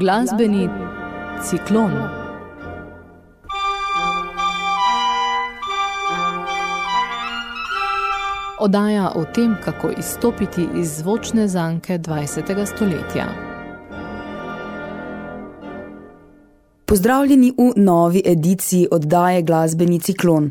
Glasbeni ciklon. Odaja o tem, kako izstopiti iz zvočne zanke 20. stoletja. Pozdravljeni v novi ediciji oddaje Glasbeni ciklon.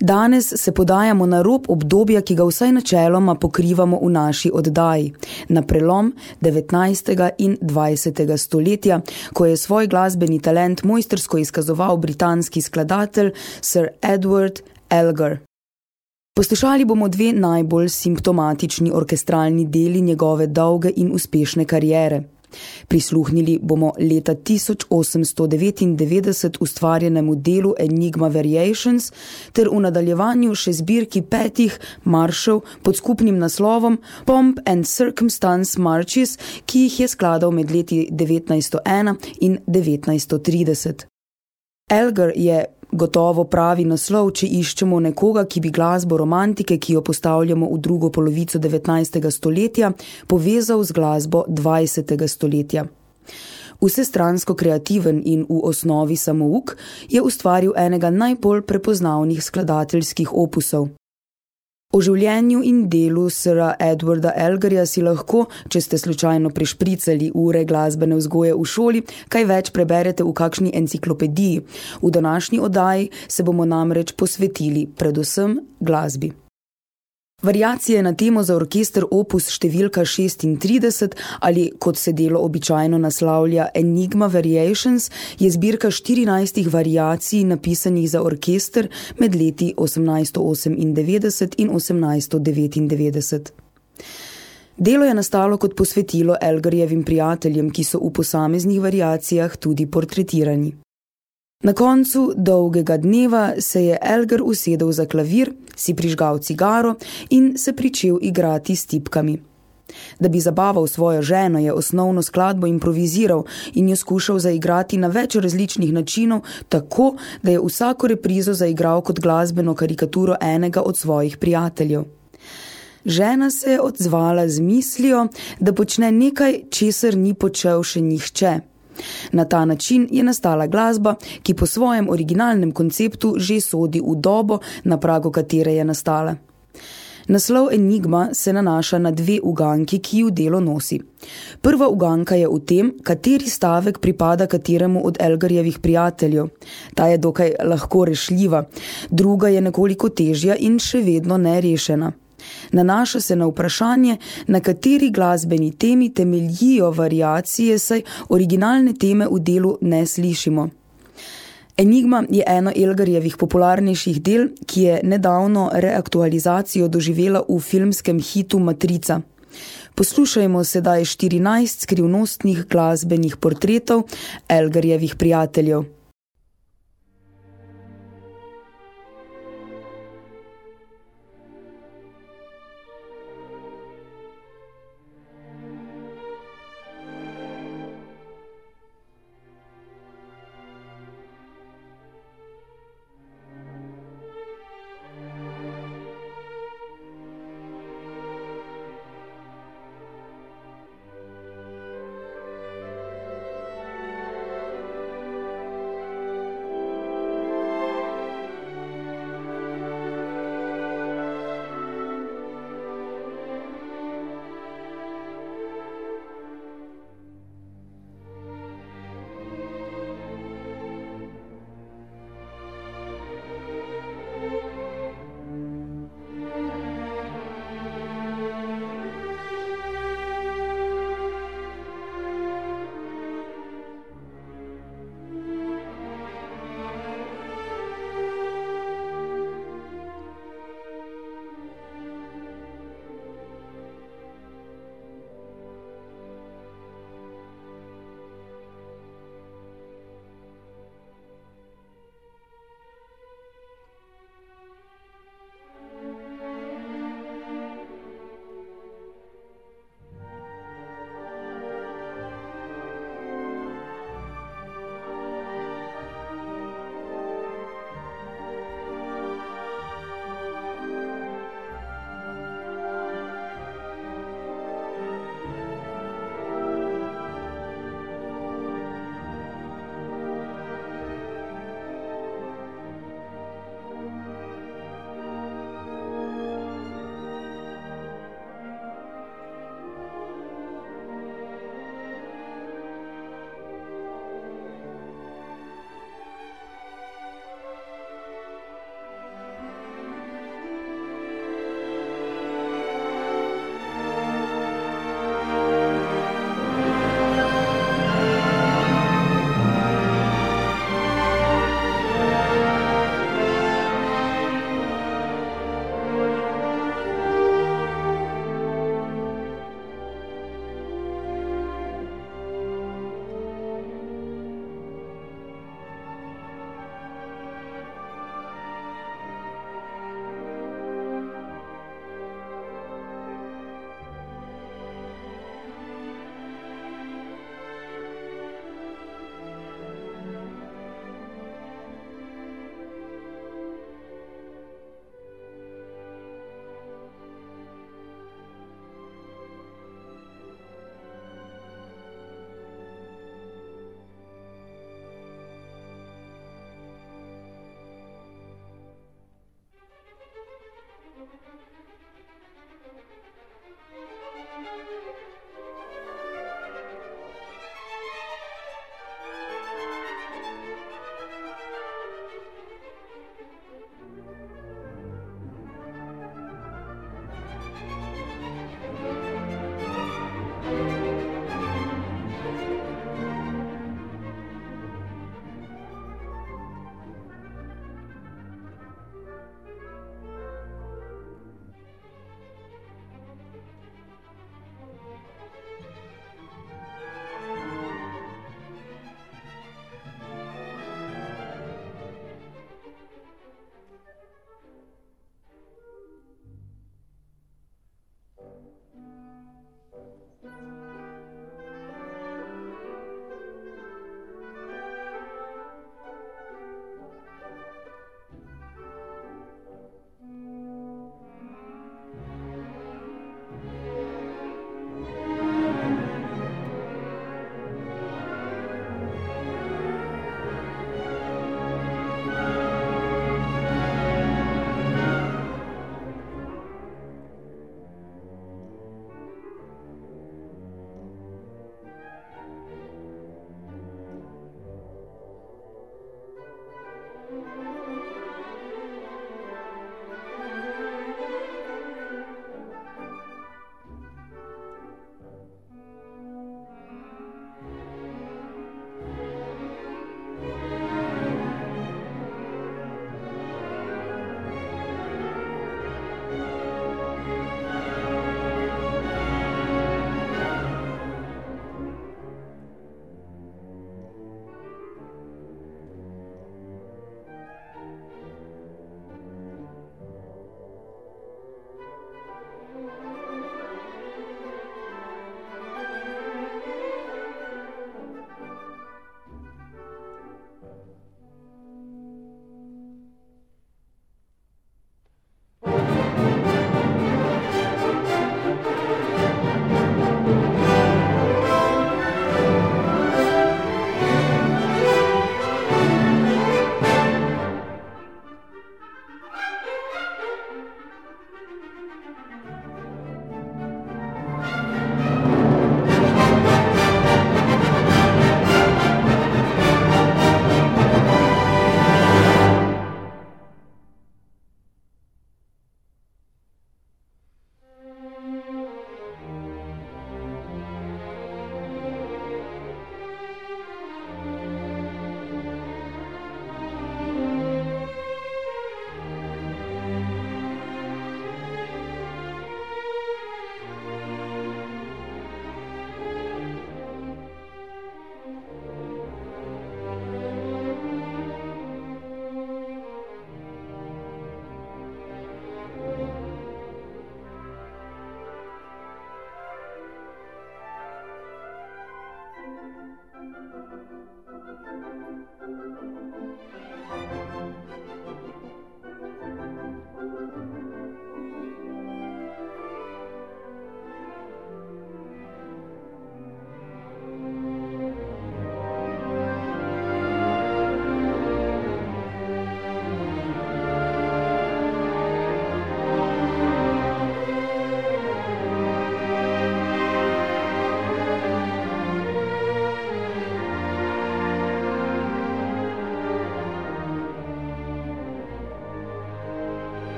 Danes se podajamo na rob obdobja, ki ga vsaj načeloma pokrivamo v naši oddaji, na prelom 19. in 20. stoletja, ko je svoj glasbeni talent mojstersko izkazoval britanski skladatelj Sir Edward Elgar. Poslušali bomo dve najbolj simptomatični orkestralni deli njegove dolge in uspešne kariere – Prisluhnili bomo leta 1899 ustvarjenemu delu Enigma Variations ter v nadaljevanju še zbirki petih maršev pod skupnim naslovom Pomp and Circumstance Marches, ki jih je skladal med leti 1901 in 1930. Elgar je gotovo pravi naslov, če iščemo nekoga, ki bi glasbo romantike, ki jo postavljamo v drugo polovico 19. stoletja, povezal z glasbo 20. stoletja. Vsestransko kreativen in v osnovi samouk je ustvaril enega najbolj prepoznavnih skladateljskih opusov. O življenju in delu sra Edwarda Elgarja si lahko, če ste slučajno prešpricali ure glasbene vzgoje v šoli, kaj več preberete v kakšni enciklopediji. V današnji oddaji se bomo namreč posvetili predvsem glasbi. Variacije na temo za orkester opus številka 36 ali, kot se delo običajno naslavlja Enigma Variations, je zbirka 14 variacij napisanih za orkester med leti 1898 in 1899. Delo je nastalo kot posvetilo Elgarjevim prijateljem, ki so v posameznih variacijah tudi portretirani. Na koncu dolgega dneva se je Elgar usedel za klavir, si prižgal cigaro in se pričel igrati s tipkami. Da bi zabaval svojo ženo, je osnovno skladbo improviziral in jo skušal zaigrati na več različnih načinov, tako, da je vsako reprizo zaigral kot glasbeno karikaturo enega od svojih prijateljev. Žena se je odzvala z mislijo, da počne nekaj, česar ni počel še nihče – Na ta način je nastala glasba, ki po svojem originalnem konceptu že sodi v dobo, na pragu katere je nastala. Naslov Enigma se nanaša na dve uganki, ki ju delo nosi. Prva uganka je v tem, kateri stavek pripada kateremu od Elgarjevih prijateljev. Ta je dokaj lahko rešljiva, druga je nekoliko težja in še vedno nerešena. Nanaša se na vprašanje, na kateri glasbeni temi temeljijo variacije, saj originalne teme v delu ne slišimo. Enigma je eno Elgarjevih popularnejših del, ki je nedavno reaktualizacijo doživela v filmskem hitu Matrica. Poslušajmo sedaj 14 skrivnostnih glasbenih portretov Elgarjevih prijateljev.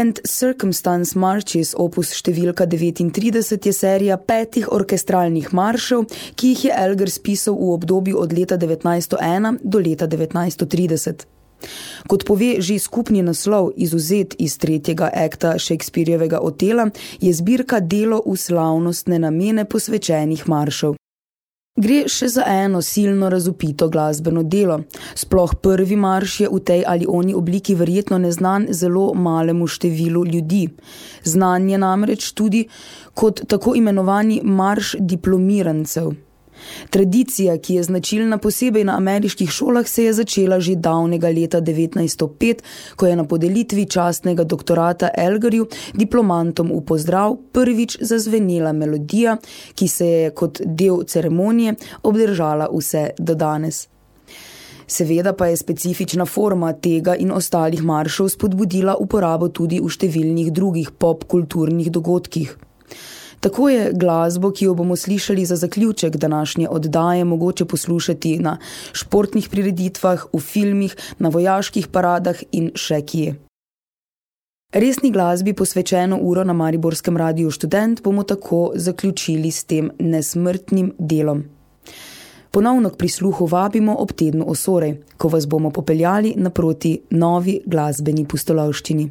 And Circumstance Marches opus številka 39 je serija petih orkestralnih maršev, ki jih je Elgar spisal v obdobju od leta 1901 do leta 1930. Kot pove že skupni naslov izuzet iz tretjega akta Shakespeareovega otela, je zbirka delo v slavnostne namene posvečenih maršev. Gre še za eno silno razupito glasbeno delo. Sploh prvi marš je v tej ali oni obliki verjetno neznan zelo malemu številu ljudi. Znan je namreč tudi kot tako imenovani marš diplomirancev. Tradicija, ki je značilna posebej na ameriških šolah, se je začela že davnega leta 1905, ko je na podelitvi častnega doktorata Elgarju diplomantom v pozdrav prvič zazvenela melodija, ki se je kot del ceremonije obdržala vse do danes. Seveda pa je specifična forma tega in ostalih maršov spodbudila uporabo tudi v številnih drugih popkulturnih dogodkih. Tako je glasbo, ki jo bomo slišali za zaključek današnje oddaje, mogoče poslušati na športnih prireditvah, v filmih, na vojaških paradah in še kje. Resni glasbi posvečeno uro na Mariborskem radiju študent bomo tako zaključili s tem nesmrtnim delom. Ponovno k prisluhu vabimo ob tednu osore, ko vas bomo popeljali naproti novi glasbeni pustolovščini.